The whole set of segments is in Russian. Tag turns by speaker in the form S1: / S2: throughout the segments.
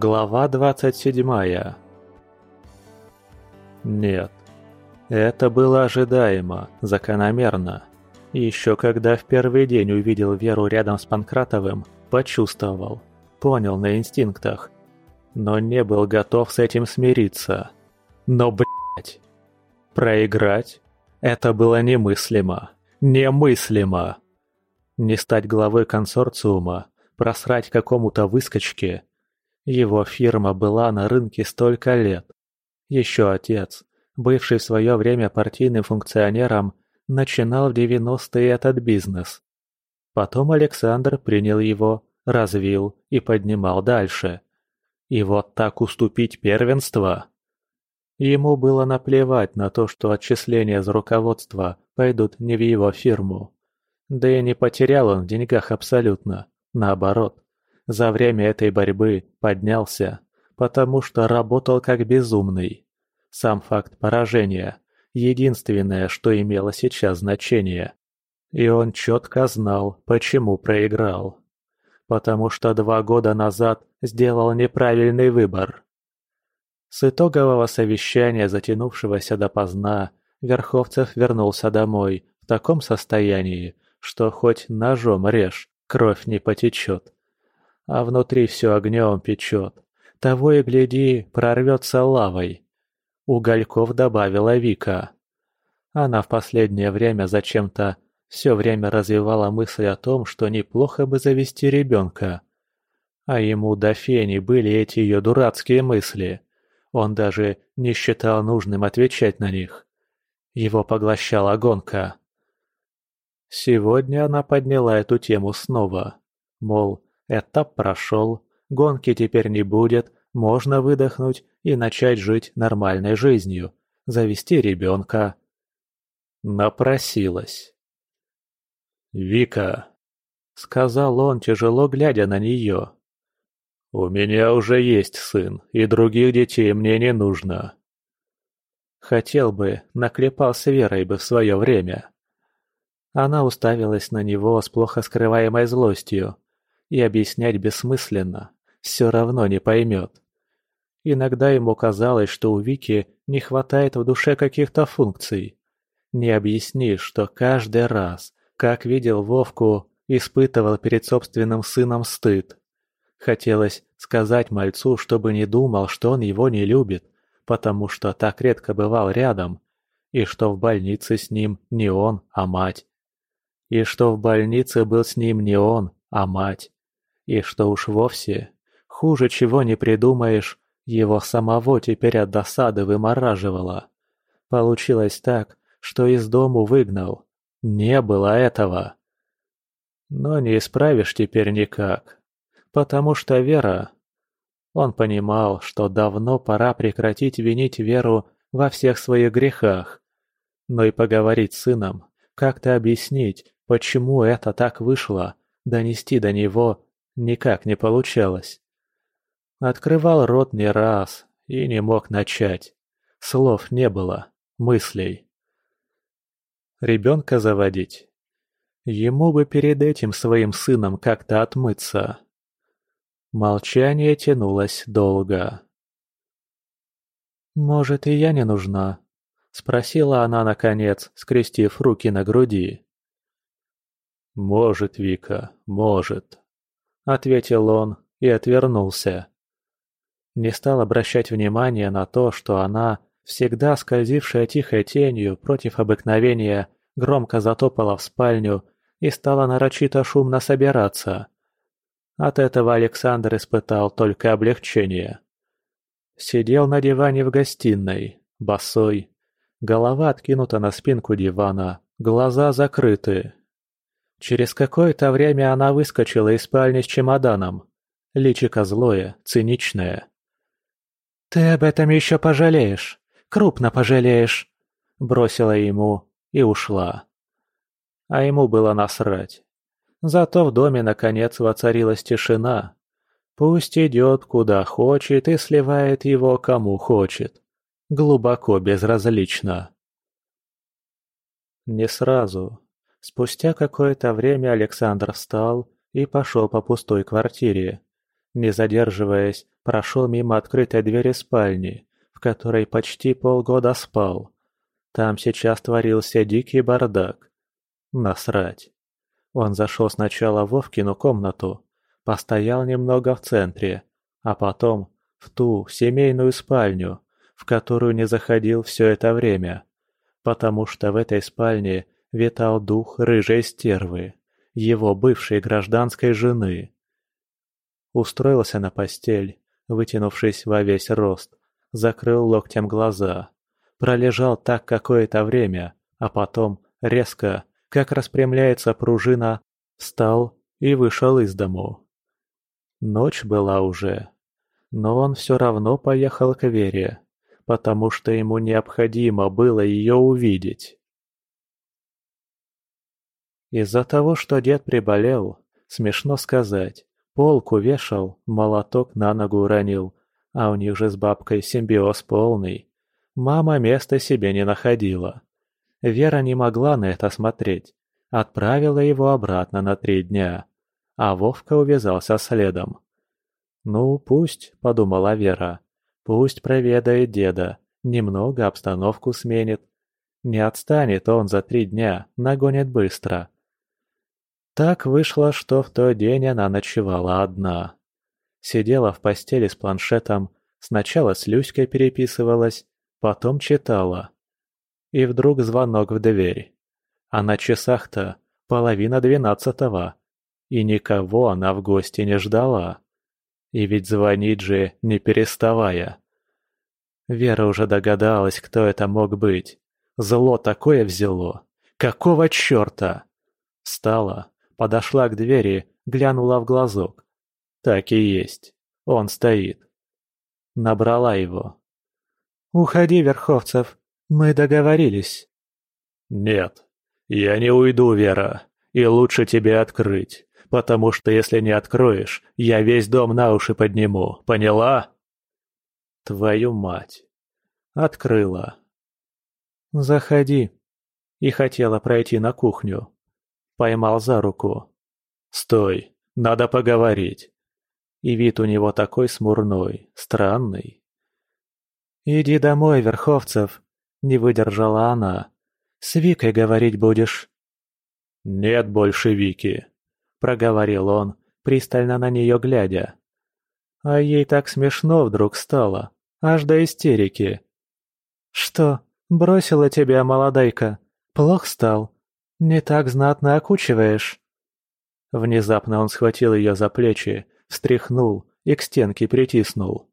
S1: Глава двадцать седьмая Нет, это было ожидаемо, закономерно. Еще когда в первый день увидел Веру рядом с Панкратовым, почувствовал, понял на инстинктах. Но не был готов с этим смириться. Но, блядь, проиграть? Это было немыслимо. Немыслимо. Не стать главой консорциума, просрать какому-то выскочке. Его фирма была на рынке столько лет. Еще отец, бывший в свое время партийным функционером, начинал в 90-е этот бизнес. Потом Александр принял его, развил и поднимал дальше. И вот так уступить первенство? Ему было наплевать на то, что отчисления за руководство пойдут не в его фирму. Да и не потерял он в деньгах абсолютно. Наоборот, за время этой борьбы поднялся, потому что работал как безумный. Сам факт поражения – единственное, что имело сейчас значение. И он четко знал, почему проиграл. Потому что два года назад сделал неправильный выбор. С итогового совещания, затянувшегося допоздна, Верховцев вернулся домой в таком состоянии, что хоть ножом режь, кровь не потечет. А внутри все огнем печет. Того и гляди, прорвется лавой. Угольков добавила Вика. Она в последнее время зачем-то все время развивала мысль о том, что неплохо бы завести ребенка. А ему до фени были эти ее дурацкие мысли. Он даже не считал нужным отвечать на них. Его поглощала гонка. Сегодня она подняла эту тему снова. Мол, этап прошел, гонки теперь не будет, можно выдохнуть и начать жить нормальной жизнью, завести ребенка. Напросилась. «Вика», — сказал он, тяжело глядя на нее, — «у меня уже есть сын, и других детей мне не нужно». Хотел бы, наклепал с Верой бы в свое время. Она уставилась на него с плохо скрываемой злостью. И объяснять бессмысленно, все равно не поймет. Иногда ему казалось, что у Вики не хватает в душе каких-то функций. Не объяснишь, что каждый раз, как видел Вовку, испытывал перед собственным сыном стыд. Хотелось сказать мальцу, чтобы не думал, что он его не любит, потому что так редко бывал рядом, и что в больнице с ним не он, а мать. И что в больнице был с ним не он, а мать. И что уж вовсе, хуже чего не придумаешь, его самого теперь от досады вымораживало. Получилось так, что из дому выгнал. Не было этого. Но не исправишь теперь никак. Потому что Вера... Он понимал, что давно пора прекратить винить Веру во всех своих грехах. Но и поговорить с сыном, как-то объяснить, Почему это так вышло, донести до него никак не получалось. Открывал рот не раз и не мог начать. Слов не было, мыслей. Ребенка заводить? Ему бы перед этим своим сыном как-то отмыться. Молчание тянулось долго. «Может, и я не нужна?» — спросила она, наконец, скрестив руки на груди. «Может, Вика, может», — ответил он и отвернулся. Не стал обращать внимания на то, что она, всегда скользившая тихой тенью против обыкновения, громко затопала в спальню и стала нарочито шумно собираться. От этого Александр испытал только облегчение. Сидел на диване в гостиной, босой, голова откинута на спинку дивана, глаза закрыты, Через какое-то время она выскочила из спальни с чемоданом. Личико злое, циничное. «Ты об этом еще пожалеешь, крупно пожалеешь», — бросила ему и ушла. А ему было насрать. Зато в доме наконец воцарилась тишина. Пусть идет куда хочет и сливает его кому хочет. Глубоко безразлично. Не сразу, Спустя какое-то время Александр встал и пошел по пустой квартире. Не задерживаясь, прошел мимо открытой двери спальни, в которой почти полгода спал. Там сейчас творился дикий бардак. Насрать. Он зашел сначала в Вовкину комнату, постоял немного в центре, а потом в ту семейную спальню, в которую не заходил все это время, потому что в этой спальне витал дух рыжей стервы, его бывшей гражданской жены. Устроился на постель, вытянувшись во весь рост, закрыл локтем глаза, пролежал так какое-то время, а потом, резко, как распрямляется пружина, встал и вышел из дому. Ночь была уже, но он все равно поехал к Вере, потому что ему необходимо было ее увидеть. Из-за того, что дед приболел, смешно сказать, полку вешал, молоток на ногу уронил, а у них же с бабкой симбиоз полный. Мама места себе не находила. Вера не могла на это смотреть, отправила его обратно на три дня, а Вовка увязался следом. «Ну, пусть», — подумала Вера, — «пусть проведает деда, немного обстановку сменит. Не отстанет он за три дня, нагонит быстро». Так вышло, что в тот день она ночевала одна. Сидела в постели с планшетом, сначала с Люськой переписывалась, потом читала. И вдруг звонок в дверь. А на часах-то половина двенадцатого. И никого она в гости не ждала. И ведь звонить же, не переставая. Вера уже догадалась, кто это мог быть. Зло такое взяло. Какого черта? Встала, подошла к двери, глянула в глазок. Так и есть. Он стоит. Набрала его. «Уходи, Верховцев. Мы договорились». «Нет, я не уйду, Вера. И лучше тебе открыть потому что если не откроешь, я весь дом на уши подниму, поняла?» «Твою мать!» Открыла. «Заходи!» И хотела пройти на кухню. Поймал за руку. «Стой! Надо поговорить!» И вид у него такой смурной, странный. «Иди домой, Верховцев!» — не выдержала она. «С Викой говорить будешь?» «Нет больше Вики!» — проговорил он, пристально на нее глядя. А ей так смешно вдруг стало, аж до истерики. «Что, бросила тебя молодайка? Плох стал? Не так знатно окучиваешь?» Внезапно он схватил ее за плечи, встряхнул и к стенке притиснул.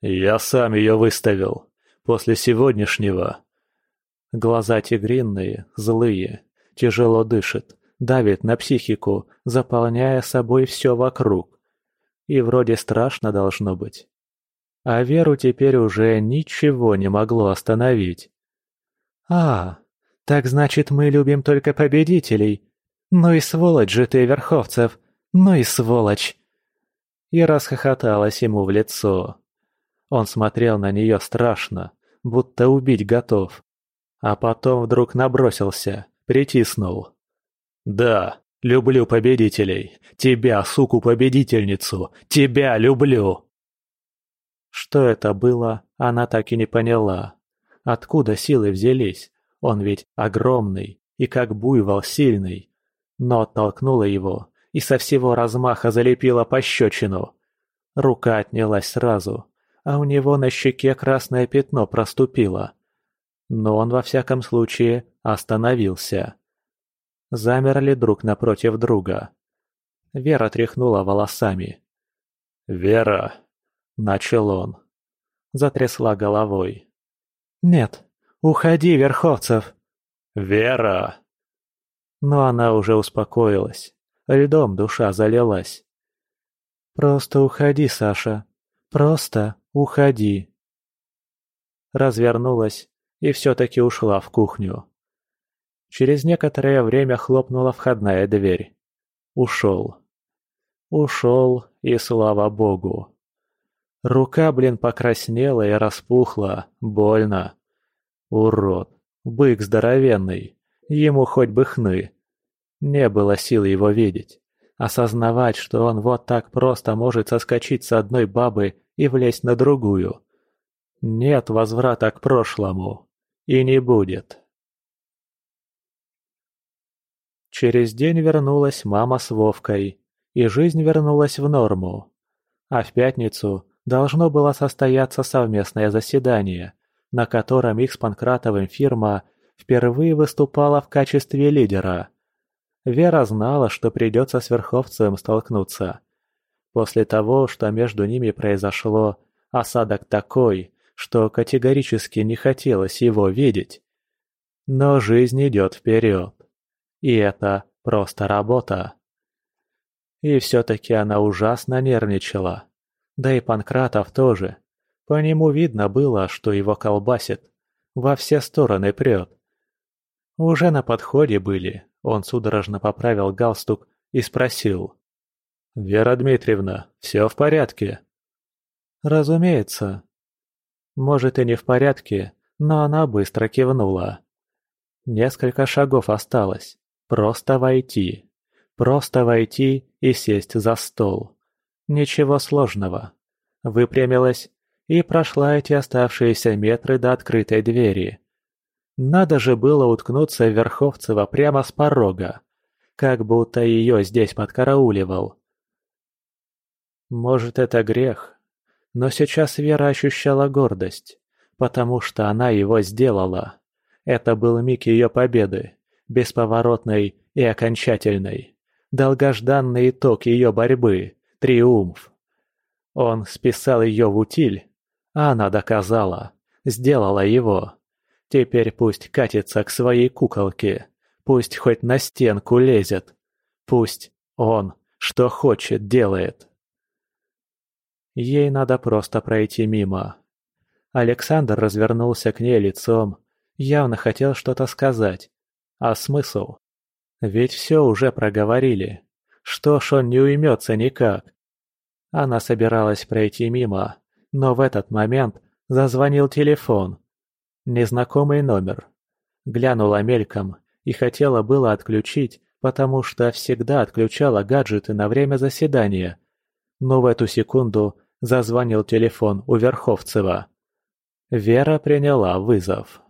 S1: «Я сам ее выставил. После сегодняшнего». Глаза тигринные, злые, тяжело дышит давит на психику, заполняя собой все вокруг. И вроде страшно должно быть. А Веру теперь уже ничего не могло остановить. «А, так значит, мы любим только победителей. Ну и сволочь же ты, Верховцев, ну и сволочь!» И расхохоталась ему в лицо. Он смотрел на нее страшно, будто убить готов. А потом вдруг набросился, притиснул. «Да, люблю победителей. Тебя, суку-победительницу, тебя люблю!» Что это было, она так и не поняла. Откуда силы взялись? Он ведь огромный и как буйвол сильный. Но оттолкнула его и со всего размаха залепила пощечину. Рука отнялась сразу, а у него на щеке красное пятно проступило. Но он во всяком случае остановился замерли друг напротив друга. Вера тряхнула волосами. «Вера!» – начал он. Затрясла головой. «Нет, уходи, Верховцев!» «Вера!» Но она уже успокоилась. Льдом душа залилась. «Просто уходи, Саша. Просто уходи!» Развернулась и все-таки ушла в кухню. Через некоторое время хлопнула входная дверь. Ушел. Ушел, и слава богу. Рука, блин, покраснела и распухла. Больно. Урод. Бык здоровенный. Ему хоть бы хны. Не было сил его видеть. Осознавать, что он вот так просто может соскочить с одной бабы и влезть на другую. Нет возврата к прошлому. И не будет. Через день вернулась мама с Вовкой, и жизнь вернулась в норму. А в пятницу должно было состояться совместное заседание, на котором их с Панкратовым фирма впервые выступала в качестве лидера. Вера знала, что придется с Верховцевым столкнуться. После того, что между ними произошло, осадок такой, что категорически не хотелось его видеть. Но жизнь идет вперед. И это просто работа. И все-таки она ужасно нервничала. Да и Панкратов тоже. По нему видно было, что его колбасит. Во все стороны прет. Уже на подходе были. Он судорожно поправил галстук и спросил. «Вера Дмитриевна, все в порядке?» «Разумеется». Может и не в порядке, но она быстро кивнула. Несколько шагов осталось. Просто войти. Просто войти и сесть за стол. Ничего сложного. Выпрямилась и прошла эти оставшиеся метры до открытой двери. Надо же было уткнуться в Верховцева прямо с порога, как будто ее здесь подкарауливал. Может, это грех, но сейчас Вера ощущала гордость, потому что она его сделала. Это был миг ее победы, бесповоротной и окончательной долгожданный итог ее борьбы, триумф. Он списал ее в утиль, а она доказала, сделала его. Теперь пусть катится к своей куколке, пусть хоть на стенку лезет, пусть он, что хочет, делает. Ей надо просто пройти мимо. Александр развернулся к ней лицом, явно хотел что-то сказать. А смысл? Ведь все уже проговорили. Что ж он не уймется никак? Она собиралась пройти мимо, но в этот момент зазвонил телефон. Незнакомый номер. Глянула мельком и хотела было отключить, потому что всегда отключала гаджеты на время заседания. Но в эту секунду зазвонил телефон у Верховцева. Вера приняла вызов.